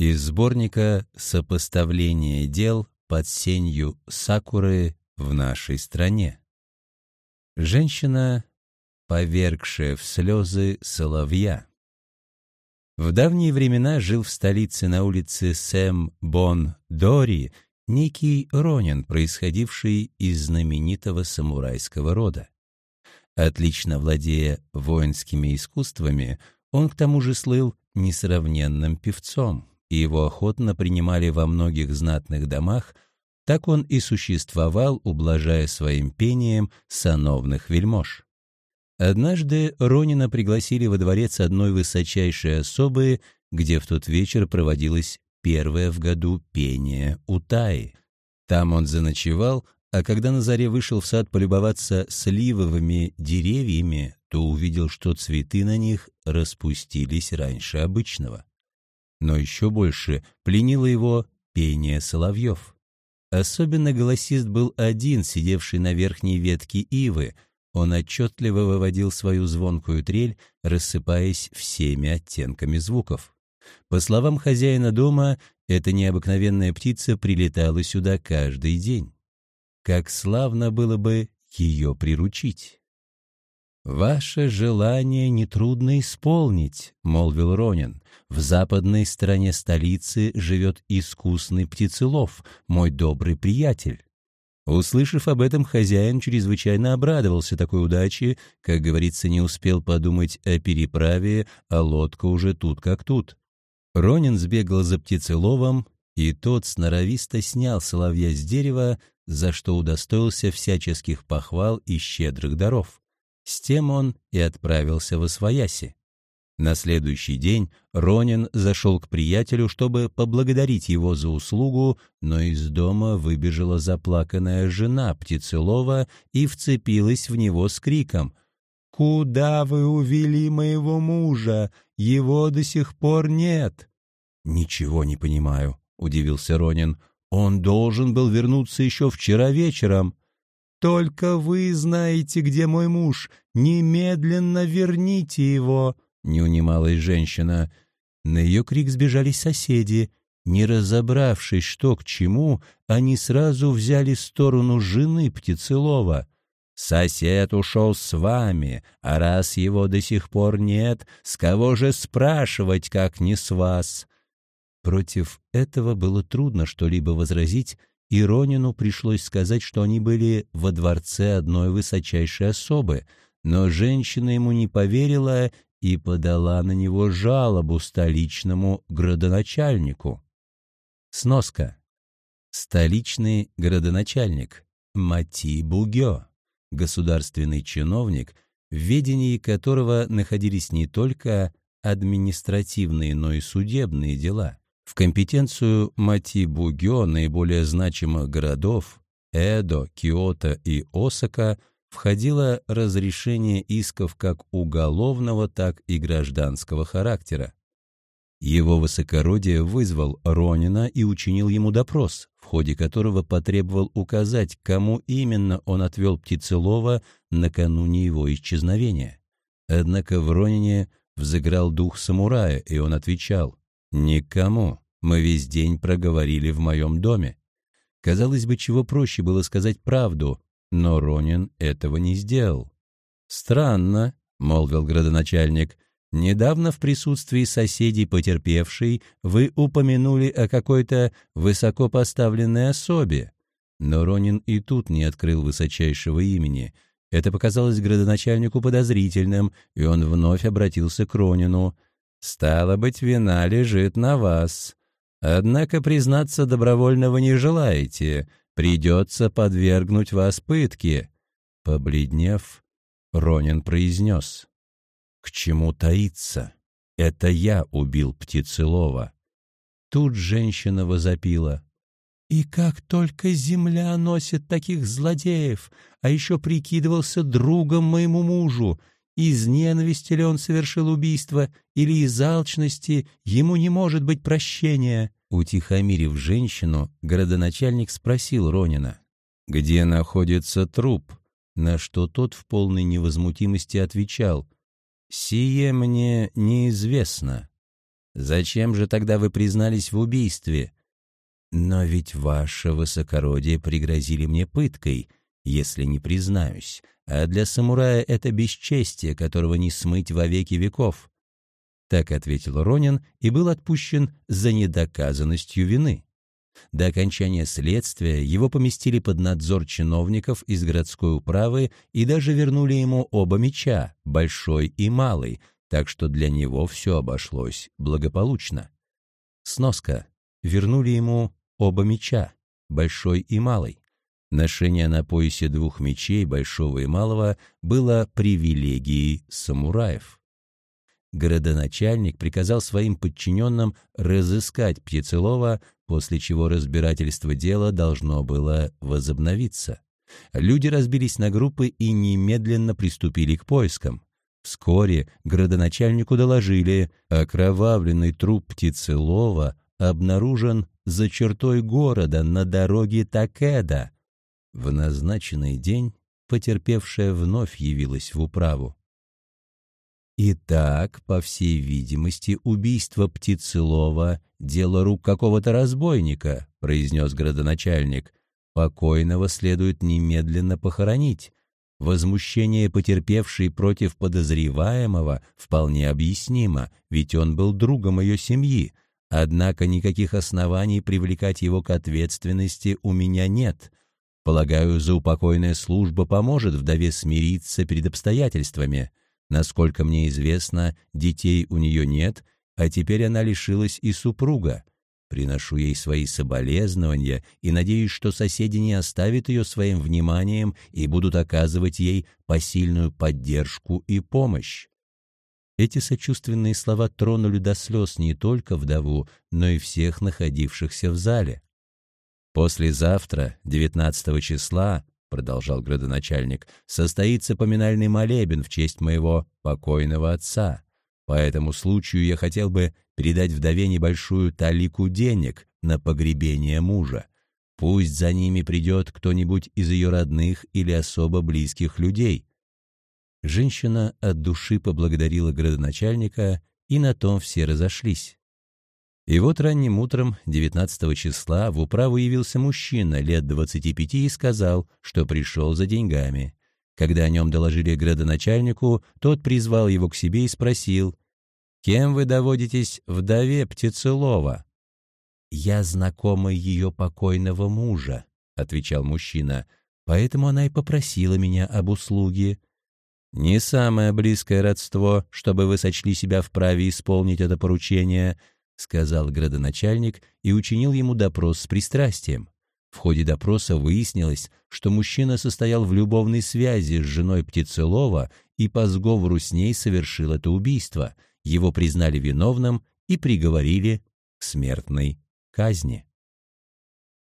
Из сборника «Сопоставление дел под сенью сакуры в нашей стране». Женщина, повергшая в слезы соловья. В давние времена жил в столице на улице Сэм-Бон-Дори некий Ронин, происходивший из знаменитого самурайского рода. Отлично владея воинскими искусствами, он к тому же слыл несравненным певцом, и его охотно принимали во многих знатных домах, так он и существовал, ублажая своим пением сановных вельмож. Однажды Ронина пригласили во дворец одной высочайшей особы, где в тот вечер проводилось первое в году пение Утаи. Там он заночевал, а когда на заре вышел в сад полюбоваться сливовыми деревьями, то увидел, что цветы на них распустились раньше обычного. Но еще больше пленило его пение соловьев. Особенно голосист был один, сидевший на верхней ветке ивы. Он отчетливо выводил свою звонкую трель, рассыпаясь всеми оттенками звуков. По словам хозяина дома, эта необыкновенная птица прилетала сюда каждый день. Как славно было бы ее приручить. «Ваше желание нетрудно исполнить», — молвил Ронин. «В западной стороне столицы живет искусный птицелов, мой добрый приятель». Услышав об этом, хозяин чрезвычайно обрадовался такой удаче, как говорится, не успел подумать о переправе, а лодка уже тут как тут. Ронин сбегал за птицеловом, и тот сноровисто снял соловья с дерева, за что удостоился всяческих похвал и щедрых даров. С тем он и отправился в Освояси. На следующий день Ронин зашел к приятелю, чтобы поблагодарить его за услугу, но из дома выбежала заплаканная жена Птицелова и вцепилась в него с криком «Куда вы увели моего мужа? Его до сих пор нет!» «Ничего не понимаю», — удивился Ронин. «Он должен был вернуться еще вчера вечером». «Только вы знаете, где мой муж. Немедленно верните его!» — не унималась женщина. На ее крик сбежались соседи. Не разобравшись, что к чему, они сразу взяли сторону жены Птицелова. «Сосед ушел с вами, а раз его до сих пор нет, с кого же спрашивать, как не с вас?» Против этого было трудно что-либо возразить, и Ронину пришлось сказать, что они были во дворце одной высочайшей особы, но женщина ему не поверила и подала на него жалобу столичному градоначальнику. Сноска. Столичный градоначальник Мати Бугё, государственный чиновник, в ведении которого находились не только административные, но и судебные дела. В компетенцию Мати Бугё наиболее значимых городов Эдо, Киото и Осака входило разрешение исков как уголовного, так и гражданского характера. Его высокородие вызвал Ронина и учинил ему допрос, в ходе которого потребовал указать, кому именно он отвел Птицелова накануне его исчезновения. Однако в Ронине взыграл дух самурая, и он отвечал «Никому. Мы весь день проговорили в моем доме». Казалось бы, чего проще было сказать правду, но Ронин этого не сделал. «Странно», — молвил градоначальник, — «недавно в присутствии соседей потерпевшей вы упомянули о какой-то высокопоставленной особе». Но Ронин и тут не открыл высочайшего имени. Это показалось градоначальнику подозрительным, и он вновь обратился к Ронину — Стало быть, вина лежит на вас. Однако признаться добровольного не желаете, придется подвергнуть вас пытке». Побледнев, Ронин произнес. «К чему таиться? Это я убил Птицелова». Тут женщина возопила. «И как только земля носит таких злодеев, а еще прикидывался другом моему мужу, из ненависти ли он совершил убийство, или из алчности, ему не может быть прощения. Утихомирив женщину, городоначальник спросил Ронина, где находится труп, на что тот в полной невозмутимости отвечал, «Сие мне неизвестно». Зачем же тогда вы признались в убийстве? Но ведь ваше высокородие пригрозили мне пыткой, если не признаюсь, а для самурая это бесчестие, которого не смыть во веки веков. Так ответил Ронин и был отпущен за недоказанностью вины. До окончания следствия его поместили под надзор чиновников из городской управы и даже вернули ему оба меча, большой и малый, так что для него все обошлось благополучно. Сноска. Вернули ему оба меча, большой и малый. Ношение на поясе двух мечей, большого и малого, было привилегией самураев. Городоначальник приказал своим подчиненным разыскать Птицелова, после чего разбирательство дела должно было возобновиться. Люди разбились на группы и немедленно приступили к поискам. Вскоре городоначальнику доложили, окровавленный труп Птицелова обнаружен за чертой города на дороге Такеда. В назначенный день потерпевшая вновь явилась в управу. Итак, по всей видимости, убийство Птицелова — дело рук какого-то разбойника, — произнес градоначальник. Покойного следует немедленно похоронить. Возмущение потерпевшей против подозреваемого вполне объяснимо, ведь он был другом ее семьи. Однако никаких оснований привлекать его к ответственности у меня нет. Полагаю, заупокойная служба поможет вдове смириться перед обстоятельствами. Насколько мне известно, детей у нее нет, а теперь она лишилась и супруга. Приношу ей свои соболезнования и надеюсь, что соседи не оставят ее своим вниманием и будут оказывать ей посильную поддержку и помощь. Эти сочувственные слова тронули до слез не только вдову, но и всех находившихся в зале. Послезавтра, 19 числа, продолжал градоначальник, состоится поминальный молебен в честь моего покойного отца. По этому случаю я хотел бы передать вдове небольшую талику денег на погребение мужа. Пусть за ними придет кто-нибудь из ее родных или особо близких людей. Женщина от души поблагодарила градоначальника, и на том все разошлись. И вот ранним утром 19 числа в управу явился мужчина лет 25 и сказал, что пришел за деньгами. Когда о нем доложили градоначальнику, тот призвал его к себе и спросил, «Кем вы доводитесь вдове Птицелова?» «Я знакомый ее покойного мужа», — отвечал мужчина, «поэтому она и попросила меня об услуге». «Не самое близкое родство, чтобы вы сочли себя вправе исполнить это поручение», — сказал градоначальник и учинил ему допрос с пристрастием. В ходе допроса выяснилось, что мужчина состоял в любовной связи с женой Птицелова и по сговору с ней совершил это убийство. Его признали виновным и приговорили к смертной казни.